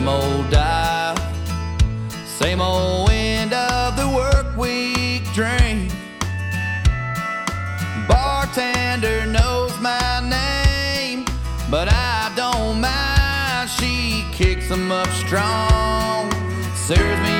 Same old dive, same old end of the work week drink. Bartender knows my name, but I don't mind. She kicks them up strong, serves me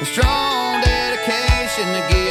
a strong dedication to give.